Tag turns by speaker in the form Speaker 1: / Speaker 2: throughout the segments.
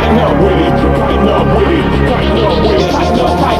Speaker 1: Tighten up with it, tighten up with it, tighten up with it, tighten up, tighten up.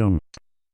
Speaker 2: some.